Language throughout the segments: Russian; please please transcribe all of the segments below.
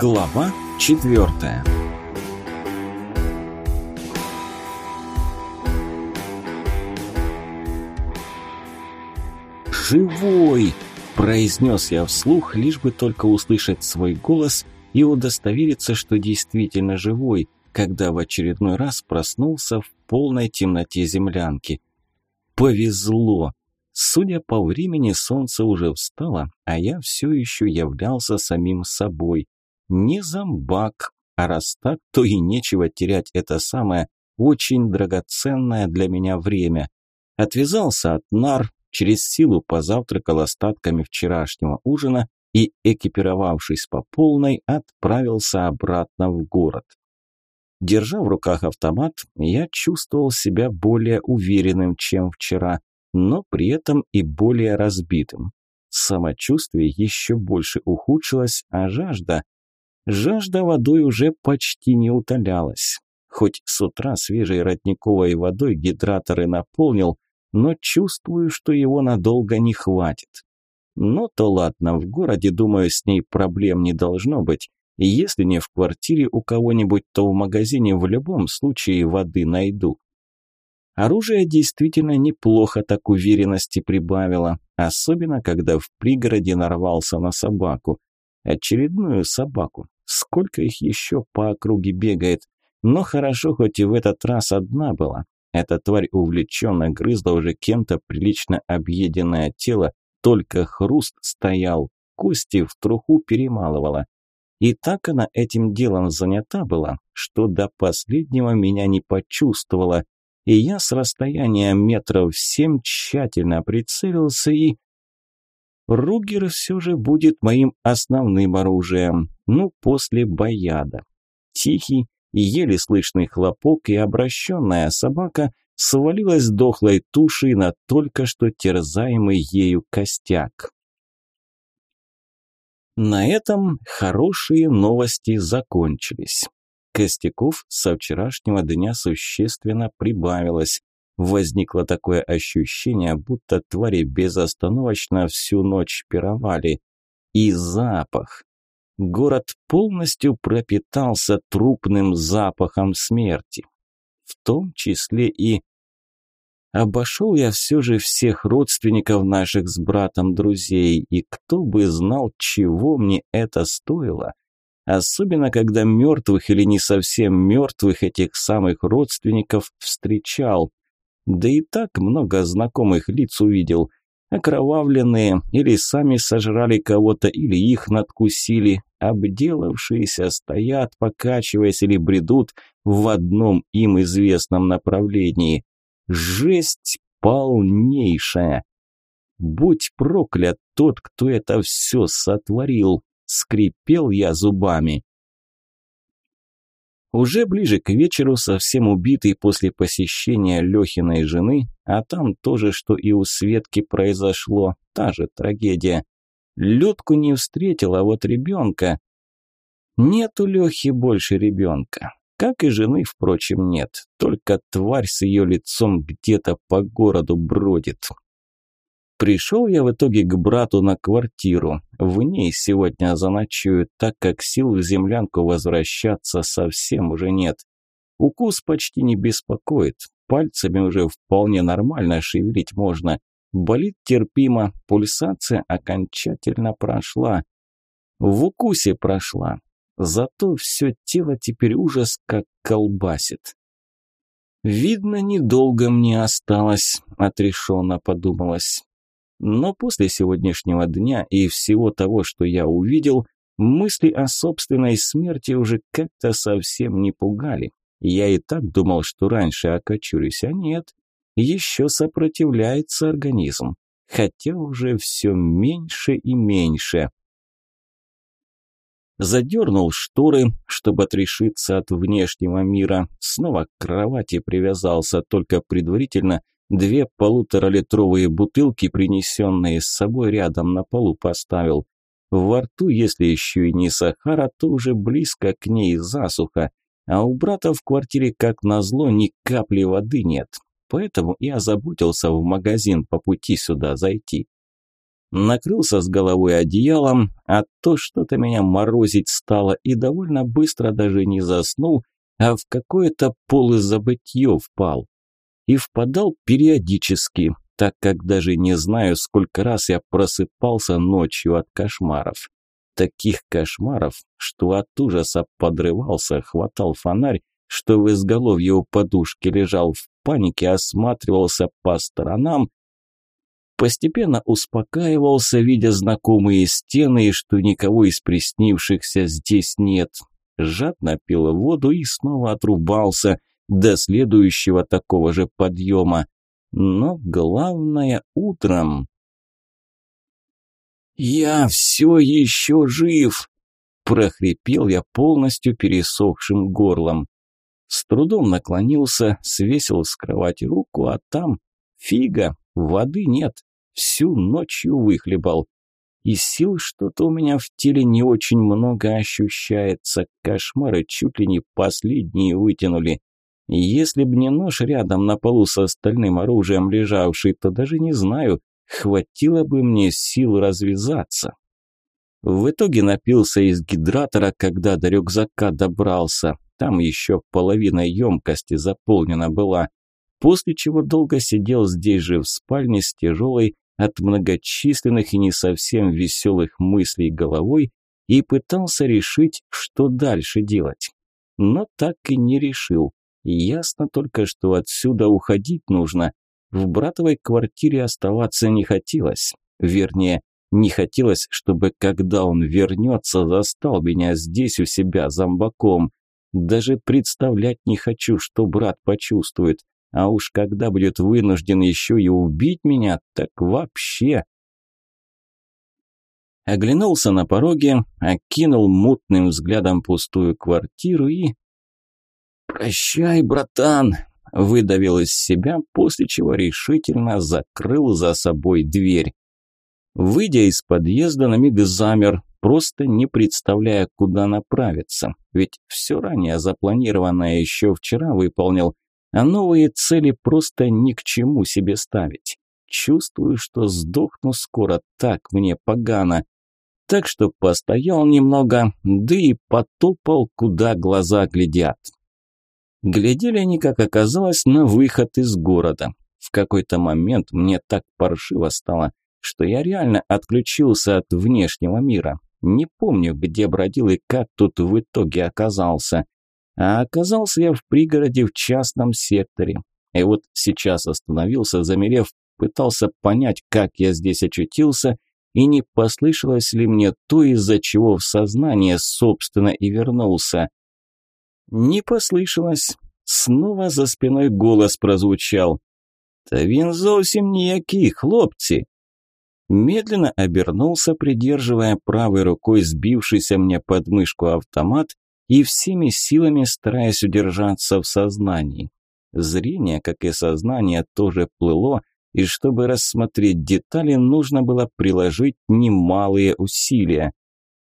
Глава четвертая «Живой!» – произнес я вслух, лишь бы только услышать свой голос и удостовериться, что действительно живой, когда в очередной раз проснулся в полной темноте землянки. Повезло! Судя по времени, солнце уже встало, а я все еще являлся самим собой. Не зомбак, а раз так, то и нечего терять это самое очень драгоценное для меня время. Отвязался от нар, через силу позавтракал остатками вчерашнего ужина и, экипировавшись по полной, отправился обратно в город. Держа в руках автомат, я чувствовал себя более уверенным, чем вчера но при этом и более разбитым. Самочувствие еще больше ухудшилось, а жажда... Жажда водой уже почти не утолялась. Хоть с утра свежей родниковой водой гидраторы наполнил, но чувствую, что его надолго не хватит. Но то ладно, в городе, думаю, с ней проблем не должно быть. И если не в квартире у кого-нибудь, то в магазине в любом случае воды найду. Оружие действительно неплохо так уверенности прибавило, особенно когда в пригороде нарвался на собаку. Очередную собаку. Сколько их еще по округе бегает. Но хорошо, хоть и в этот раз одна была. Эта тварь увлеченно грызла уже кем-то прилично объеденное тело, только хруст стоял, кости в труху перемалывала. И так она этим делом занята была, что до последнего меня не почувствовала, и я с расстояния метров семь тщательно прицелился и... Ругер все же будет моим основным оружием, ну, после бояда. Тихий еле слышный хлопок и обращенная собака свалилась дохлой тушей на только что терзаемый ею костяк. На этом хорошие новости закончились. Костяков со вчерашнего дня существенно прибавилось. Возникло такое ощущение, будто твари безостановочно всю ночь пировали. И запах. Город полностью пропитался трупным запахом смерти. В том числе и... Обошел я все же всех родственников наших с братом друзей, и кто бы знал, чего мне это стоило – Особенно, когда мертвых или не совсем мертвых этих самых родственников встречал. Да и так много знакомых лиц увидел. Окровавленные или сами сожрали кого-то, или их надкусили. Обделавшиеся стоят, покачиваясь или бредут в одном им известном направлении. Жесть полнейшая. Будь проклят тот, кто это все сотворил скрипел я зубами. Уже ближе к вечеру, совсем убитый после посещения Лехиной жены, а там тоже, что и у Светки произошло, та же трагедия. Людку не встретил, а вот ребенка... Нет у Лехи больше ребенка. Как и жены, впрочем, нет. Только тварь с ее лицом где-то по городу бродит. Пришел я в итоге к брату на квартиру. В ней сегодня заночую, так как сил в землянку возвращаться совсем уже нет. Укус почти не беспокоит. Пальцами уже вполне нормально шевелить можно. Болит терпимо, пульсация окончательно прошла. В укусе прошла. Зато все тело теперь ужас как колбасит. «Видно, недолго мне осталось», – отрешенно подумалось. Но после сегодняшнего дня и всего того, что я увидел, мысли о собственной смерти уже как-то совсем не пугали. Я и так думал, что раньше окочурюсь, а нет. Еще сопротивляется организм, хотя уже все меньше и меньше. Задернул шторы, чтобы отрешиться от внешнего мира, снова к кровати привязался, только предварительно – Две полуторалитровые бутылки, принесенные с собой рядом на полу, поставил. Во рту, если еще и не Сахара, то уже близко к ней засуха, а у брата в квартире, как назло, ни капли воды нет. Поэтому и озаботился в магазин по пути сюда зайти. накрылся с головой одеялом, а то что-то меня морозить стало и довольно быстро даже не заснул, а в какое-то полузабытье впал. И впадал периодически, так как даже не знаю, сколько раз я просыпался ночью от кошмаров. Таких кошмаров, что от ужаса подрывался, хватал фонарь, что в изголовье у подушки лежал в панике, осматривался по сторонам, постепенно успокаивался, видя знакомые стены и что никого из приснившихся здесь нет. Жадно пил воду и снова отрубался до следующего такого же подъема. Но главное утром. «Я все еще жив!» – прохрипел я полностью пересохшим горлом. С трудом наклонился, свесил с кровати руку, а там фига, воды нет, всю ночью выхлебал. И сил что-то у меня в теле не очень много ощущается, кошмары чуть ли не последние вытянули. Если б не нож рядом на полу с остальным оружием лежавший, то даже не знаю, хватило бы мне сил развязаться. В итоге напился из гидратора, когда до рюкзака добрался. Там еще половина емкости заполнена была. После чего долго сидел здесь же в спальне с тяжелой от многочисленных и не совсем веселых мыслей головой и пытался решить, что дальше делать. Но так и не решил. Ясно только, что отсюда уходить нужно. В братовой квартире оставаться не хотелось. Вернее, не хотелось, чтобы, когда он вернется, застал меня здесь у себя зомбаком. Даже представлять не хочу, что брат почувствует. А уж когда будет вынужден еще и убить меня, так вообще... Оглянулся на пороге, окинул мутным взглядом пустую квартиру и... «Прощай, братан!» – выдавил из себя, после чего решительно закрыл за собой дверь. Выйдя из подъезда, на миг замер, просто не представляя, куда направиться. Ведь все ранее запланированное еще вчера выполнил, а новые цели просто ни к чему себе ставить. Чувствую, что сдохну скоро, так мне погано. Так что постоял немного, да и потопал, куда глаза глядят. Глядели они, как оказалось, на выход из города. В какой-то момент мне так паршиво стало, что я реально отключился от внешнего мира. Не помню, где бродил и как тут в итоге оказался. А оказался я в пригороде в частном секторе. И вот сейчас остановился, замерев, пытался понять, как я здесь очутился, и не послышалось ли мне то, из-за чего в сознание, собственно, и вернулся. Не послышалось. Снова за спиной голос прозвучал. «Та він зовсім ніякий, хлопці!» Медленно обернулся, придерживая правой рукой сбившийся мне под мышку автомат и всеми силами стараясь удержаться в сознании. Зрение, как и сознание, тоже плыло, и чтобы рассмотреть детали, нужно было приложить немалые усилия.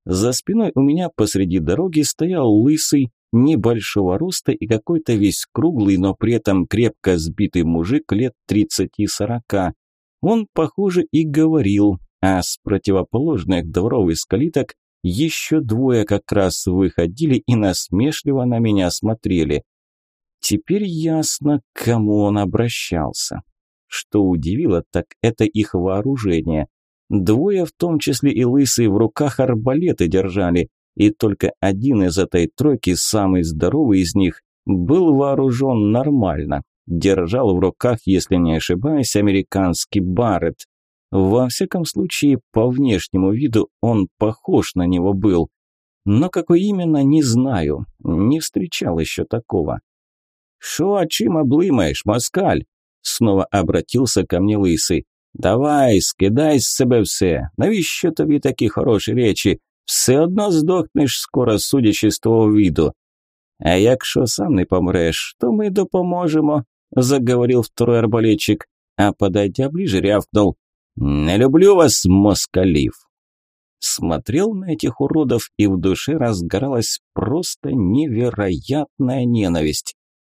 За спиной у меня посреди дороги стоял лысый, небольшого роста и какой-то весь круглый, но при этом крепко сбитый мужик лет 30-40. Он, похоже, и говорил, а с противоположных дворов из еще двое как раз выходили и насмешливо на меня смотрели. Теперь ясно, к кому он обращался. Что удивило, так это их вооружение. Двое, в том числе и лысые, в руках арбалеты держали, и только один из этой тройки, самый здоровый из них, был вооружен нормально. Держал в руках, если не ошибаюсь, американский Барретт. Во всяком случае, по внешнему виду он похож на него был. Но какой именно, не знаю. Не встречал еще такого. «Шо, о чем облымаешь, москаль?» Снова обратился ко мне лысый. «Давай, скидай з себе все. Навіщо тобі такі хороші речі? Все одно здохнеш скоро, судячи з твого виду. А якщо сам не помреш, то ми допоможемо, заговорил второй арбалетчик, а подойдя ближе рявкнул. Не люблю вас, москалив. Смотрел на этих уродов, и в душе разгоралась просто невероятная ненависть.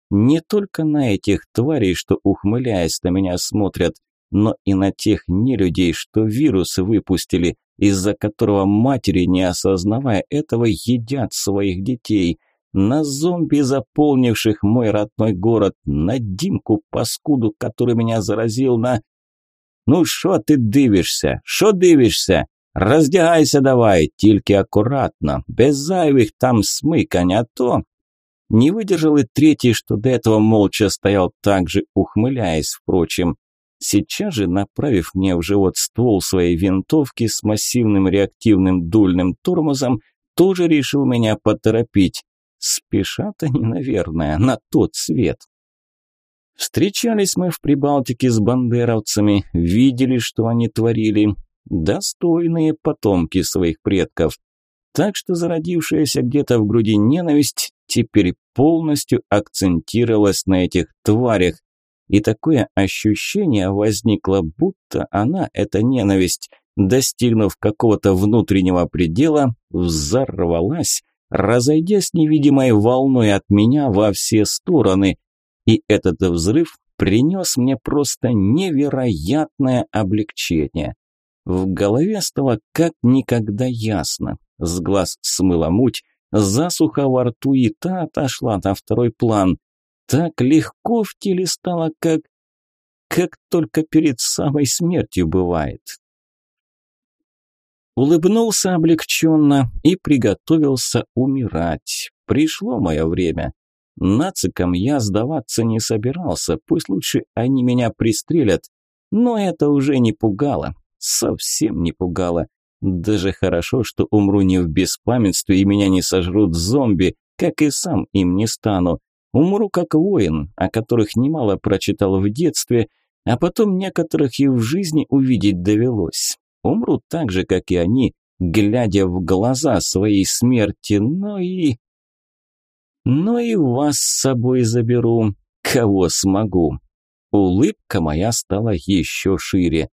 Не только на этих тварей, что, ухмыляясь на меня, смотрят, но и на тех нелюдей, что вирус выпустили, из-за которого матери, не осознавая этого, едят своих детей, на зомби, заполнивших мой родной город, на Димку, паскуду, который меня заразил, на... «Ну що ти дивишся? Що дивишся? Роздягайся давай, тільки аккуратно, без зайвих там смыкань, а то...» Не выдержал и третий, что до этого молча стоял так же, ухмыляясь, впрочем. Сейчас же, направив мне в живот ствол своей винтовки с массивным реактивным дульным тормозом, тоже решил меня поторопить. Спешат они, наверное, на тот свет. Встречались мы в Прибалтике с бандеровцами, видели, что они творили. Достойные потомки своих предков. Так что зародившаяся где-то в груди ненависть теперь полностью акцентировалась на этих тварях. И такое ощущение возникло, будто она, эта ненависть, достигнув какого-то внутреннего предела, взорвалась, разойдясь невидимой волной от меня во все стороны. И этот взрыв принес мне просто невероятное облегчение. В голове стало как никогда ясно. С глаз смыла муть, засуха во рту и та отошла на второй план. Так легко в теле стало, как... как только перед самой смертью бывает. Улыбнулся облегченно и приготовился умирать. Пришло мое время. Нацикам я сдаваться не собирался, пусть лучше они меня пристрелят. Но это уже не пугало, совсем не пугало. Даже хорошо, что умру не в беспамятстве и меня не сожрут зомби, как и сам им не стану. Умру как воин, о которых немало прочитал в детстве, а потом некоторых и в жизни увидеть довелось умру так же, как и они, глядя в глаза своей смерти, но и... Но и вас с собой заберу, кого смогу. Улыбка моя стала еще шире.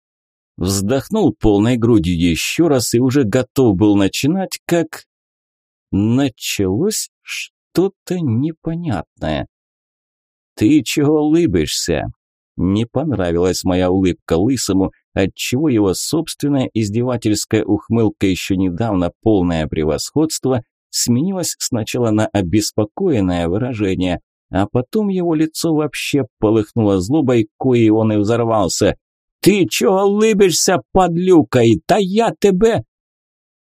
Вздохнул полной грудью еще раз и уже готов был начинать, как... Началось что-то непонятное. «Ты чего улыбишься?» Не понравилась моя улыбка лысому, отчего его собственная издевательская ухмылка еще недавно полное превосходство сменилась сначала на обеспокоенное выражение, а потом его лицо вообще полыхнуло злобой, коей он и взорвался. «Ты чего улыбишься, подлюкой? Да я тебе...»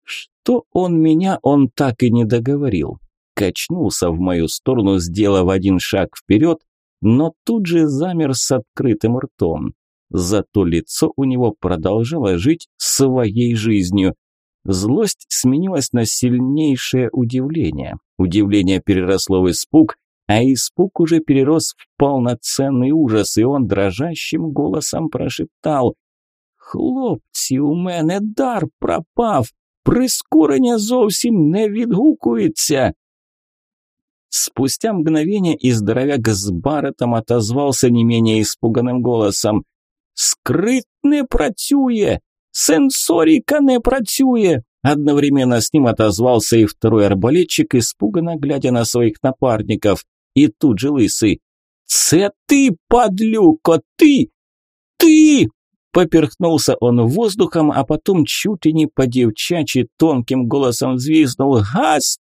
Что он меня, он так и не договорил Качнулся в мою сторону, сделав один шаг вперед, но тут же замер с открытым ртом. Зато лицо у него продолжало жить своей жизнью. Злость сменилась на сильнейшее удивление. Удивление переросло в испуг, а испуг уже перерос в полноценный ужас, и он дрожащим голосом прошептал «Хлопці, у мене дар пропав, прискорення зовсім не відгукується». Спустя мгновение и здоровяк с Барретом отозвался не менее испуганным голосом – Скрит не працює! Сенсорика не працює! Одновременно с ним отозвался и второй арбалетчик, испуганно глядя на своих напарников. И тут же лысый. «Це ты, подлюко, ты! Ты!» Поперхнулся он воздухом, а потом чуть ли не по-девчачьи тонким голосом взвизнул.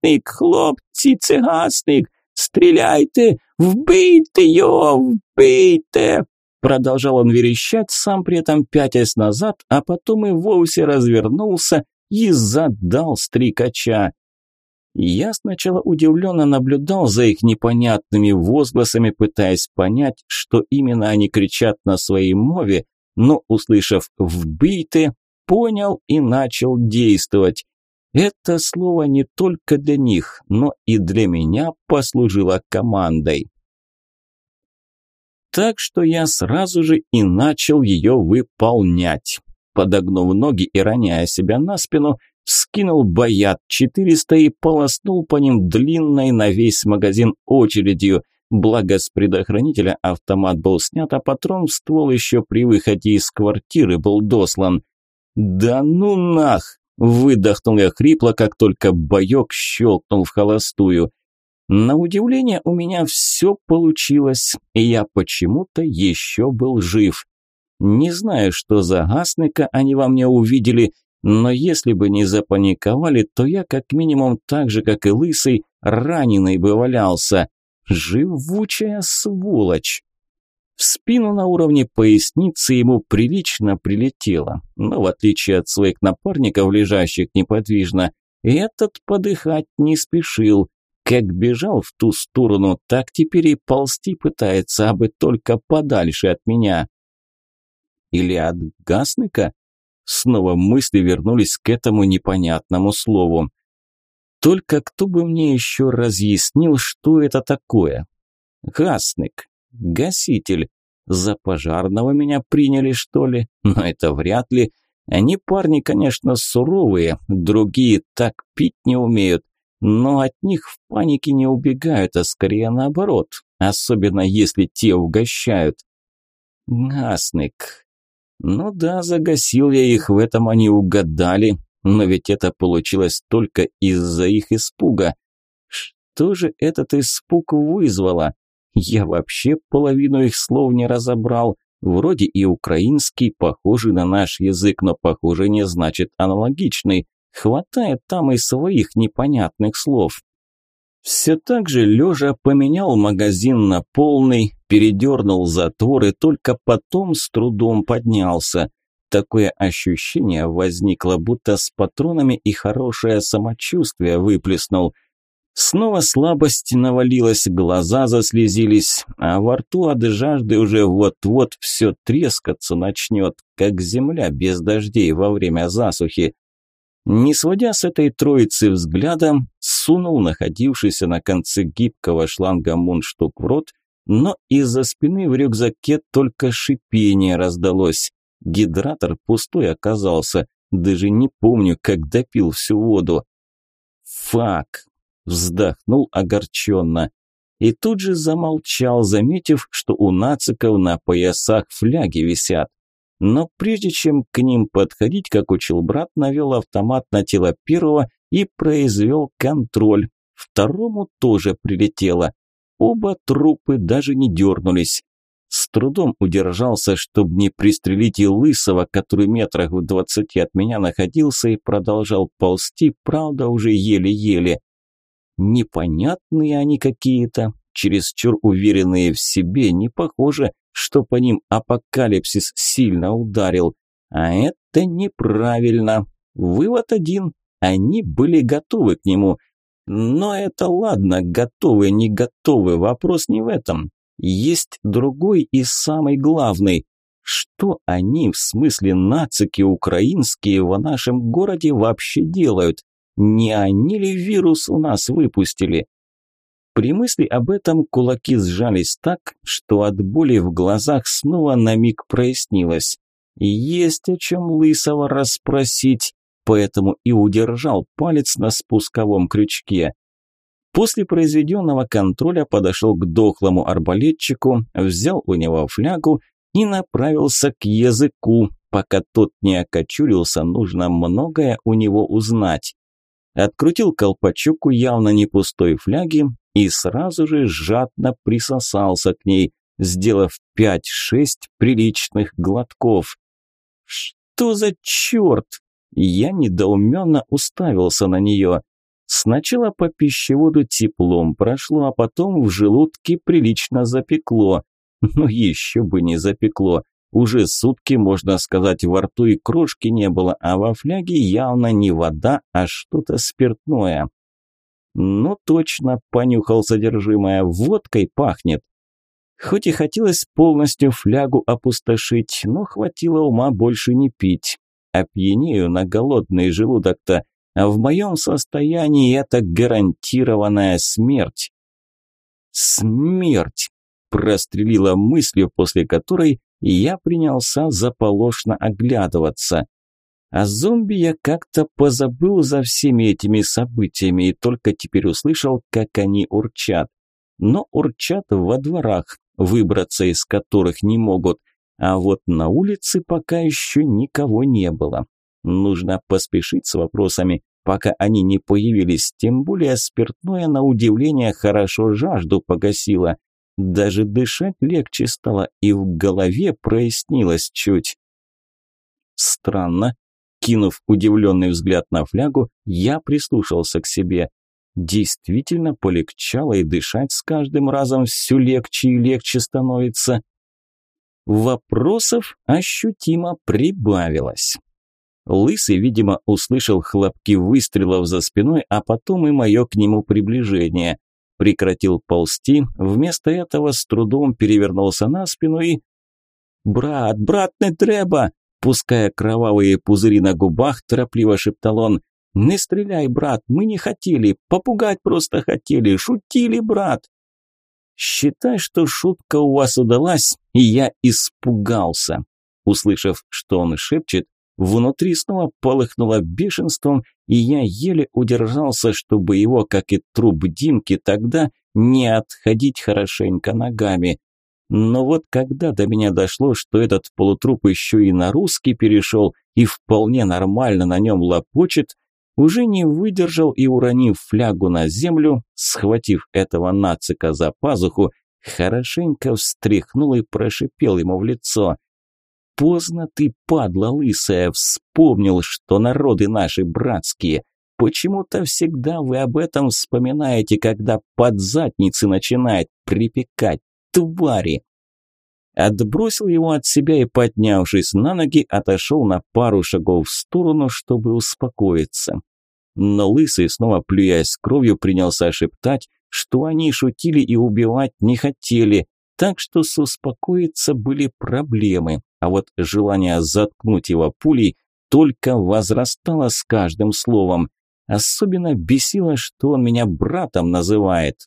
«Гасник, хлопці, це гасник! Стреляйте! Вбийте його! Вбийте!» Продолжал он верещать, сам при этом пятясь назад, а потом и вовсе развернулся и задал стрекача. Я сначала удивленно наблюдал за их непонятными возгласами, пытаясь понять, что именно они кричат на своей мове, но, услышав «вбиты», понял и начал действовать. Это слово не только для них, но и для меня послужило командой. Так что я сразу же и начал ее выполнять. Подогнув ноги и роняя себя на спину, скинул боят 400 и полоснул по ним длинной на весь магазин очередью. Благо с предохранителя автомат был снят, а патрон в ствол еще при выходе из квартиры был дослан. «Да ну нах!» – выдохнул я хрипло, как только боек щелкнул в холостую. На удивление у меня все получилось, и я почему-то еще был жив. Не знаю, что за гасника они во мне увидели, но если бы не запаниковали, то я как минимум так же, как и лысый, раненый бы валялся. Живучая сволочь. В спину на уровне поясницы ему прилично прилетело, но в отличие от своих напарников, лежащих неподвижно, этот подыхать не спешил. Как бежал в ту сторону, так теперь и ползти пытается, а бы только подальше от меня. Или от Гасныка? Снова мысли вернулись к этому непонятному слову. Только кто бы мне еще разъяснил, что это такое? Гасник, гаситель. За пожарного меня приняли, что ли? Но это вряд ли. Они парни, конечно, суровые, другие так пить не умеют, но от них в панике не убегают, а скорее наоборот, особенно если те угощают. Гасник. Ну да, загасил я их, в этом они угадали, но ведь это получилось только из-за их испуга. Что же этот испуг вызвало? Я вообще половину их слов не разобрал. Вроде и украинский, похожий на наш язык, но похоже не значит аналогичный. Хватает там и своих непонятных слов. Все так же лежа поменял магазин на полный, передернул затвор и только потом с трудом поднялся. Такое ощущение возникло, будто с патронами и хорошее самочувствие выплеснул. Снова слабость навалилась, глаза заслезились, а во рту от жажды уже вот-вот все трескаться начнет, как земля без дождей во время засухи. Не сводя с этой троицы взглядом, сунул находившийся на конце гибкого шланга мундштук в рот, но из-за спины в рюкзаке только шипение раздалось. Гидратор пустой оказался, даже не помню, как допил всю воду. «Фак!» – вздохнул огорченно. И тут же замолчал, заметив, что у нациков на поясах фляги висят. Но прежде чем к ним подходить, как учил брат, навел автомат на тело первого и произвел контроль. Второму тоже прилетело. Оба трупы даже не дернулись. С трудом удержался, чтобы не пристрелить и Лысого, который метрах в двадцати от меня находился и продолжал ползти, правда, уже еле-еле. Непонятные они какие-то, чересчур уверенные в себе, не похоже, что по ним апокалипсис сильно ударил. А это неправильно. Вывод один. Они были готовы к нему. Но это ладно, готовы, не готовы, вопрос не в этом. Есть другой и самый главный. Что они, в смысле нацики украинские, в нашем городе вообще делают? Не они ли вирус у нас выпустили? При мысли об этом кулаки сжались так, что от боли в глазах снова на миг прояснилось. Есть о чем Лысого расспросить, поэтому и удержал палец на спусковом крючке. После произведенного контроля подошел к дохлому арбалетчику, взял у него флягу и направился к языку. Пока тот не окочурился, нужно многое у него узнать. Открутил колпачок у явно не пустой фляги и сразу же жадно присосался к ней, сделав пять-шесть приличных глотков. «Что за черт?» Я недоуменно уставился на нее. Сначала по пищеводу теплом прошло, а потом в желудке прилично запекло. Но еще бы не запекло. Уже сутки, можно сказать, во рту и крошки не было, а во фляге явно не вода, а что-то спиртное. Ну точно, понюхал содержимое, водкой пахнет. Хоть и хотелось полностью флягу опустошить, но хватило ума больше не пить. Опьянею на голодный желудок-то, а в моем состоянии это гарантированная смерть. Смерть! Прострелила мыслью, после которой я принялся заполошно оглядываться. А зомби я как-то позабыл за всеми этими событиями и только теперь услышал, как они урчат. Но урчат во дворах, выбраться из которых не могут. А вот на улице пока еще никого не было. Нужно поспешить с вопросами, пока они не появились, тем более спиртное на удивление хорошо жажду погасило. Даже дышать легче стало, и в голове прояснилось чуть. Странно. Кинув удивленный взгляд на флягу, я прислушался к себе. Действительно полегчало, и дышать с каждым разом все легче и легче становится. Вопросов ощутимо прибавилось. Лысый, видимо, услышал хлопки выстрелов за спиной, а потом и мое к нему приближение. Прекратил ползти, вместо этого с трудом перевернулся на спину и... «Брат, брат, не треба!» Пуская кровавые пузыри на губах, торопливо шептал он. «Не стреляй, брат, мы не хотели, попугать просто хотели, шутили, брат!» «Считай, что шутка у вас удалась, и я испугался!» Услышав, что он шепчет, внутри снова полыхнуло бешенством, и я еле удержался, чтобы его, как и труп Димки, тогда не отходить хорошенько ногами. Но вот когда до меня дошло, что этот полутруп еще и на русский перешел и вполне нормально на нем лопочет, уже не выдержал и, уронив флягу на землю, схватив этого нацика за пазуху, хорошенько встряхнул и прошипел ему в лицо. «Поздно ты, падла лысая, вспомнил, что народы наши братские. Почему-то всегда вы об этом вспоминаете, когда под задницы начинает припекать, твари!» Отбросил его от себя и, поднявшись на ноги, отошел на пару шагов в сторону, чтобы успокоиться. Но Лысый, снова плюясь кровью, принялся шептать, что они шутили и убивать не хотели, так что с успокоиться были проблемы, а вот желание заткнуть его пулей только возрастало с каждым словом. Особенно бесило, что он меня братом называет.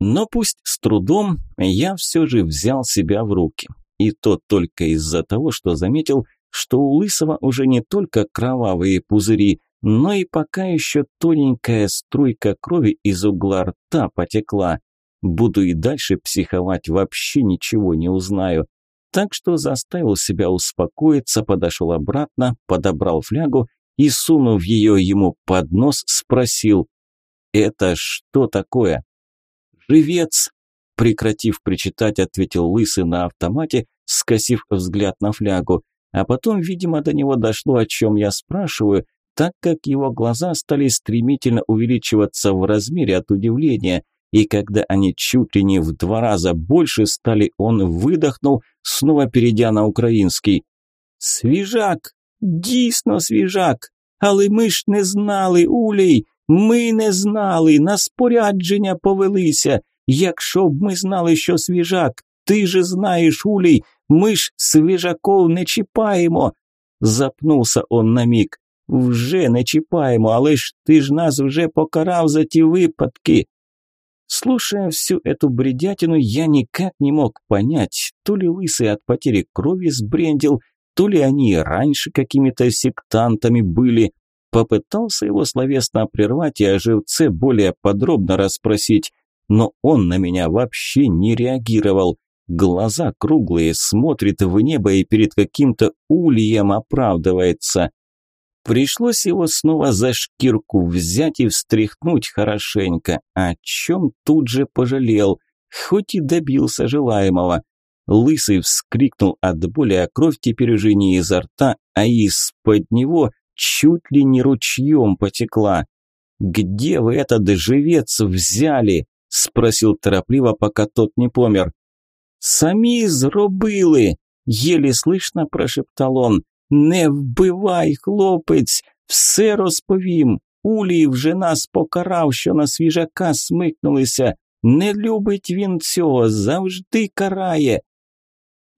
Но пусть с трудом, я все же взял себя в руки. И то только из-за того, что заметил, что у Лысого уже не только кровавые пузыри, но и пока еще тоненькая струйка крови из угла рта потекла. Буду и дальше психовать, вообще ничего не узнаю. Так что заставил себя успокоиться, подошел обратно, подобрал флягу и, сунув ее ему под нос, спросил «Это что такое?» «Живец!» Прекратив причитать, ответил Лысый на автомате, скосив взгляд на флягу. А потом, видимо, до него дошло, о чем я спрашиваю, так как его глаза стали стремительно увеличиваться в размере от удивления, и когда они чуть ли не в два раза больше стали, он выдохнул, снова перейдя на украинский. «Свіжак! Дійсно свіжак! Але ми ж не знали, Улей! Ми не знали, на спорядження повелися. Якщо б ми знали, що свіжак, ти же знаєш, Улій, ми ж свіжаков не чіпаємо. Запнувся он на миг. Вже не чіпаємо, але ж ти ж нас вже покарав за ті випадки. Слушая всю эту бредятину, я никак не мог понять, то ли лысый от потери крови сбрендил, то ли они раньше какими-то сектантами были, Попытался его словесно прервать и о живце более подробно расспросить, но он на меня вообще не реагировал. Глаза круглые, смотрит в небо и перед каким-то ульем оправдывается. Пришлось его снова за шкирку взять и встряхнуть хорошенько, о чем тут же пожалел, хоть и добился желаемого. Лысый вскрикнул от боли, а кровь теперь уже не изо рта, а из-под него чуть ли не ручьем потекла. «Где вы этот живец взяли?» – спросил торопливо, пока тот не помер. «Самі зробили!» – еле слышно прошептал он. «Не вбивай, хлопець, все розповім. Улій вже нас покарав, що на свіжака смикнулися. Не любить він цього, завжди карає».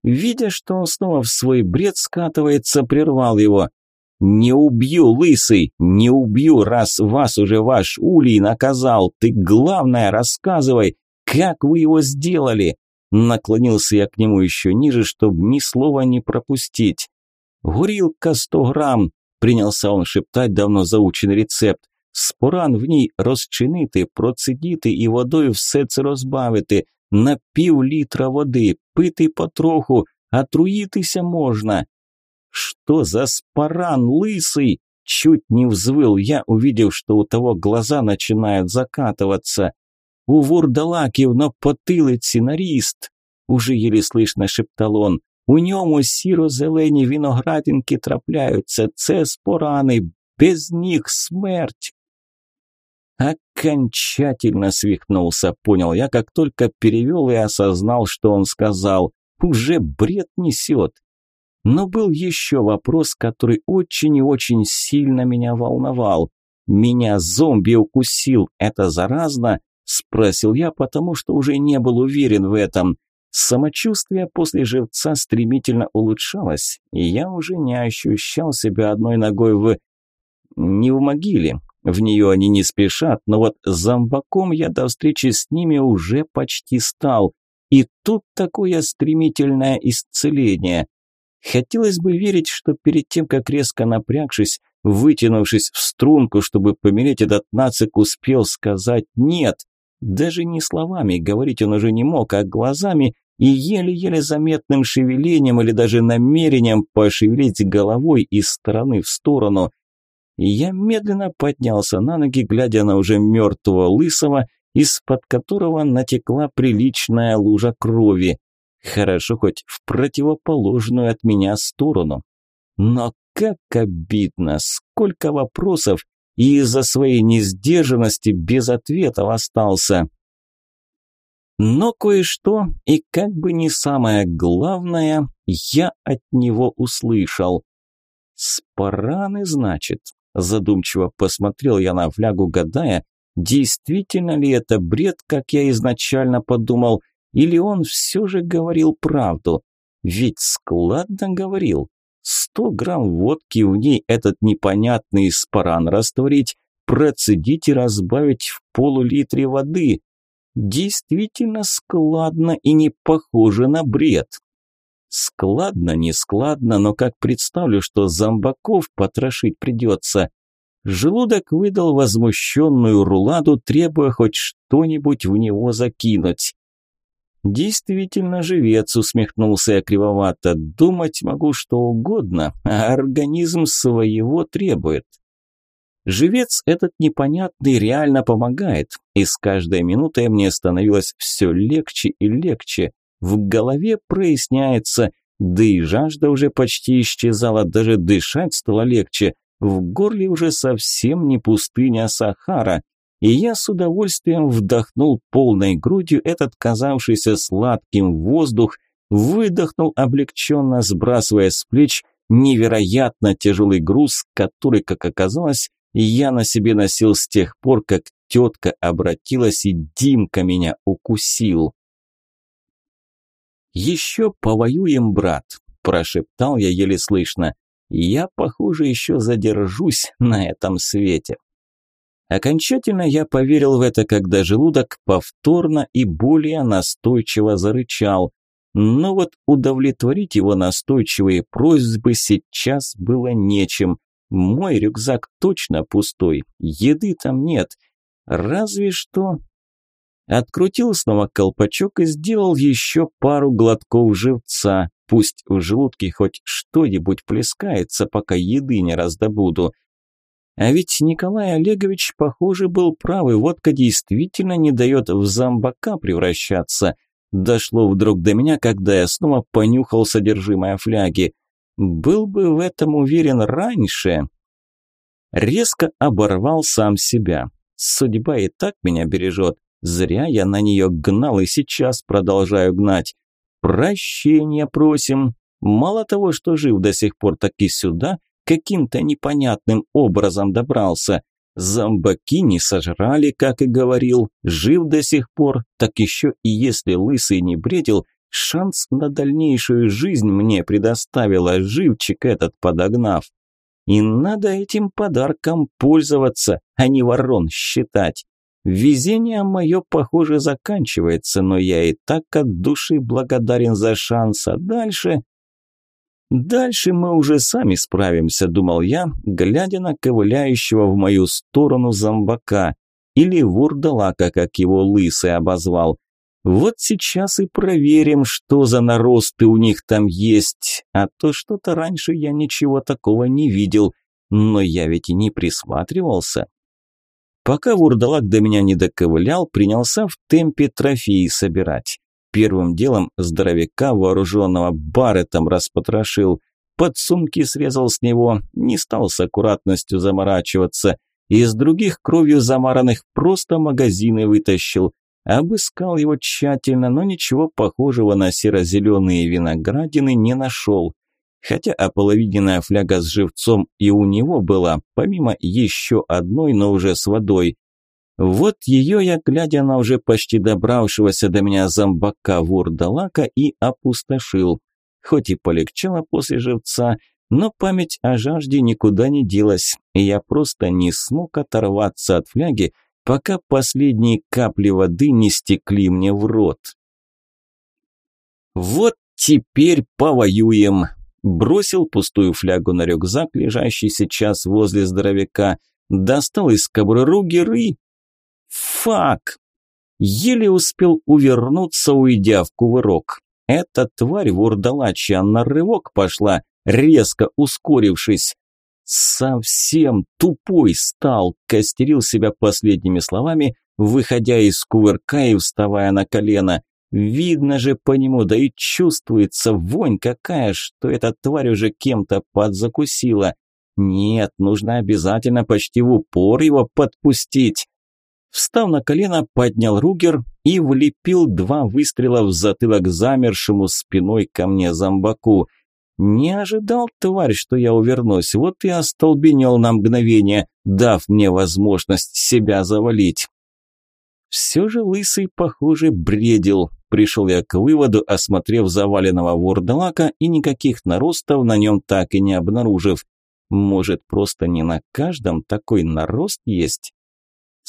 Видя, что он снова в свой бред скатывается, прервал его. «Не убью, лысый, не убью, раз вас уже ваш улей наказал. Ты, главное, рассказывай, как вы его сделали?» Наклонился я к нему еще ниже, чтобы ни слова не пропустить. «Гурилка сто грамм», – принялся он шептать давно заученный рецепт. «Споран в ній розчинити, процедіти і водою все це розбавити, на пів літра води, пити потроху, а труїтися можна. «Что за спаран, лысый?» Чуть не взвыл я, увидев, что у того глаза начинают закатываться. у вурдалаків на потилиці на ріст!» Уже єлі слышно шептал он. У ньому сіро-зелені виноградинки трапляються, це спорани, без них смерть. Окончательно свихнулся, понял я, как только перевел и осознал, что он сказал. Уже бред несет. Но был еще вопрос, который очень и очень сильно меня волновал. Меня зомби укусил, это заразно? Спросил я, потому что уже не был уверен в этом. Самочувствие после живца стремительно улучшалось, и я уже не ощущал себя одной ногой в... не в могиле. В нее они не спешат, но вот зомбаком я до встречи с ними уже почти стал. И тут такое стремительное исцеление. Хотелось бы верить, что перед тем, как резко напрягшись, вытянувшись в струнку, чтобы помереть, этот нацик успел сказать «нет». Даже не словами, говорить он уже не мог, а глазами и еле-еле заметным шевелением или даже намерением пошевелить головой из стороны в сторону. Я медленно поднялся на ноги, глядя на уже мертвого лысого, из-под которого натекла приличная лужа крови. Хорошо хоть в противоположную от меня сторону. Но как обидно, сколько вопросов, и из-за своей несдержанности без ответов остался. Но кое-что, и как бы не самое главное, я от него услышал. «Спараны, значит?» Задумчиво посмотрел я на флягу, гадая, действительно ли это бред, как я изначально подумал, или он все же говорил правду. Ведь складно говорил. Сто грамм водки в ней этот непонятный спаран растворить, процедить и разбавить в полулитре воды. Действительно складно и не похоже на бред. Складно, не складно, но как представлю, что зомбаков потрошить придется. Желудок выдал возмущенную руладу, требуя хоть что-нибудь в него закинуть. Действительно живец, усмехнулся я кривовато. Думать могу что угодно, а организм своего требует. Живец этот непонятный реально помогает, и с каждой минутой мне становилось все легче и легче. В голове проясняется, да и жажда уже почти исчезала, даже дышать стало легче. В горле уже совсем не пустыня Сахара, и я с удовольствием вдохнул полной грудью этот казавшийся сладким воздух, выдохнул облегченно, сбрасывая с плеч невероятно тяжелый груз, который, как оказалось, я на себе носил с тех пор, как тетка обратилась и Димка меня укусил. «Еще повоюем, брат», – прошептал я еле слышно. «Я, похоже, еще задержусь на этом свете». Окончательно я поверил в это, когда желудок повторно и более настойчиво зарычал. Но вот удовлетворить его настойчивые просьбы сейчас было нечем. Мой рюкзак точно пустой, еды там нет. Разве что... Открутил снова колпачок и сделал еще пару глотков живца. Пусть в желудке хоть что-нибудь плескается, пока еды не раздобуду. А ведь Николай Олегович, похоже, был прав, и водка действительно не дает в зомбака превращаться. Дошло вдруг до меня, когда я снова понюхал содержимое фляги. Был бы в этом уверен раньше. Резко оборвал сам себя. Судьба и так меня бережет. Зря я на нее гнал и сейчас продолжаю гнать. Прощения просим. Мало того, что жив до сих пор, так и сюда каким-то непонятным образом добрался. Зомбаки не сожрали, как и говорил, жив до сих пор, так еще и если лысый не бредил, Шанс на дальнейшую жизнь мне предоставила, живчик этот подогнав. И надо этим подарком пользоваться, а не ворон считать. Везение мое, похоже, заканчивается, но я и так от души благодарен за шанс, а дальше... Дальше мы уже сами справимся, думал я, глядя на ковыляющего в мою сторону зомбака, или вурдалака, как его лысый обозвал. Вот сейчас и проверим, что за наросты у них там есть. А то что-то раньше я ничего такого не видел. Но я ведь и не присматривался. Пока вурдалак до меня не доковылял, принялся в темпе трофеи собирать. Первым делом здоровяка, вооруженного баретом, распотрошил. Подсумки срезал с него, не стал с аккуратностью заморачиваться. Из других кровью замаранных просто магазины вытащил. Обыскал его тщательно, но ничего похожего на серо-зеленые виноградины не нашел. Хотя ополовиненная фляга с живцом и у него была, помимо еще одной, но уже с водой. Вот ее я, глядя на уже почти добравшегося до меня зомбака вурдалака, и опустошил. Хоть и полегчало после живца, но память о жажде никуда не делась, и я просто не смог оторваться от фляги, пока последние капли воды не стекли мне в рот. «Вот теперь повоюем!» Бросил пустую флягу на рюкзак, лежащий сейчас возле здоровяка, достал из кобуры ругер и... Фак! Еле успел увернуться, уйдя в кувырок. Эта тварь вурдалачья на рывок пошла, резко ускорившись. Совсем тупой стал, костерил себя последними словами, выходя из кувырка и вставая на колено. Видно же по нему, да и чувствуется вонь какая, что эта тварь уже кем-то подзакусила. Нет, нужно обязательно почти в упор его подпустить. Встав на колено, поднял ругер и влепил два выстрела в затылок замершему спиной ко мне зомбаку. Не ожидал, тварь, что я увернусь, вот и остолбенел на мгновение, дав мне возможность себя завалить. Все же лысый, похоже, бредил. Пришел я к выводу, осмотрев заваленного вурдалака и никаких наростов на нем так и не обнаружив. Может, просто не на каждом такой нарост есть?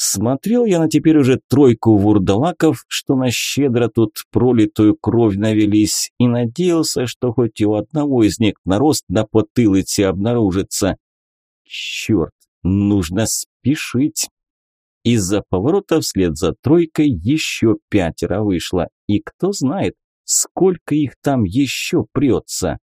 Смотрел я на теперь уже тройку вурдалаков, что на щедро тут пролитую кровь навелись, и надеялся, что хоть у одного из них нарост на потылице обнаружится. Черт, нужно спешить. Из-за поворота вслед за тройкой еще пятеро вышло, и кто знает, сколько их там еще прется.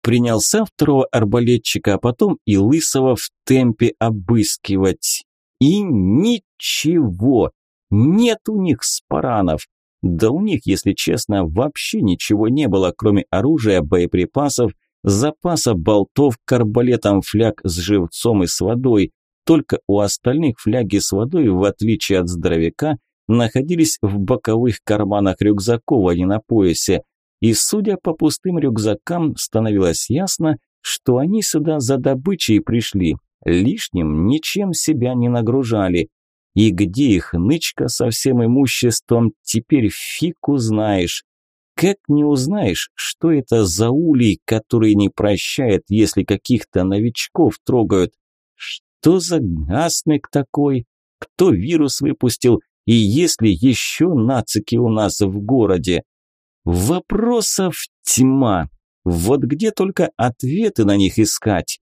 Принялся второго арбалетчика, а потом и лысого в темпе обыскивать. И ничего. Нет у них спаранов. Да у них, если честно, вообще ничего не было, кроме оружия, боеприпасов, запаса болтов к арбалетам фляг с живцом и с водой. Только у остальных фляги с водой, в отличие от здоровяка, находились в боковых карманах рюкзаков, а не на поясе. И судя по пустым рюкзакам, становилось ясно, что они сюда за добычей пришли, лишним ничем себя не нагружали. И где их нычка со всем имуществом, теперь фиг узнаешь. Как не узнаешь, что это за улей, который не прощает, если каких-то новичков трогают? Что за гасник такой? Кто вирус выпустил? И есть ли еще нацики у нас в городе? Вопросов тьма. Вот где только ответы на них искать?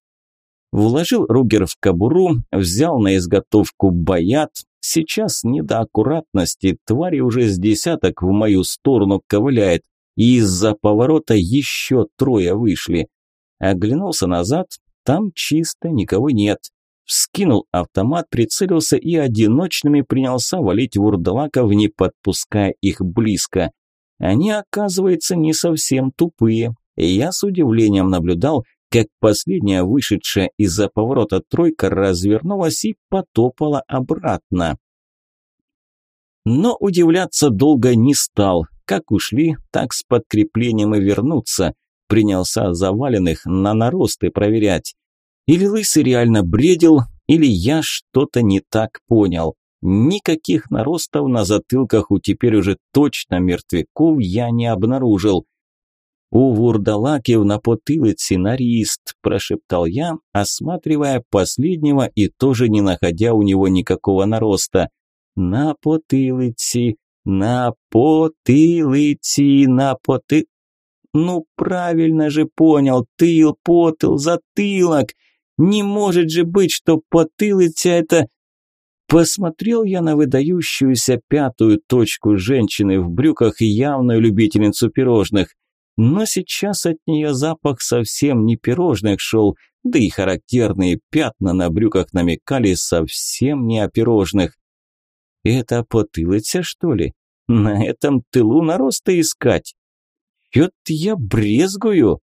Вложил Ругер в кобуру, взял на изготовку баят. Сейчас не до аккуратности, твари уже с десяток в мою сторону ковыляет, и из-за поворота еще трое вышли. Оглянулся назад, там чисто, никого нет. Вскинул автомат, прицелился и одиночными принялся валить вурдалаков, не подпуская их близко. Они, оказывается, не совсем тупые. Я с удивлением наблюдал, как последняя вышедшая из-за поворота тройка развернулась и потопала обратно. Но удивляться долго не стал. Как ушли, так с подкреплением и вернуться. Принялся заваленных на наросты проверять. Или лысый реально бредил, или я что-то не так понял. Никаких наростов на затылках у теперь уже точно мертвяков я не обнаружил. «У вурдалаків на потылице нарист», – прошептал я, осматривая последнего и тоже не находя у него никакого нароста. «На потылице, на потылице, на поты...» «Ну, правильно же понял, тыл, потыл, затылок. Не может же быть, что потылица это...» Посмотрел я на выдающуюся пятую точку женщины в брюках и явную любительницу пирожных. Но сейчас от нее запах совсем не пирожных шел, да и характерные пятна на брюках намекали совсем не о пирожных. Это потылица, что ли? На этом тылу нароста искать? Чё-то я брезгую.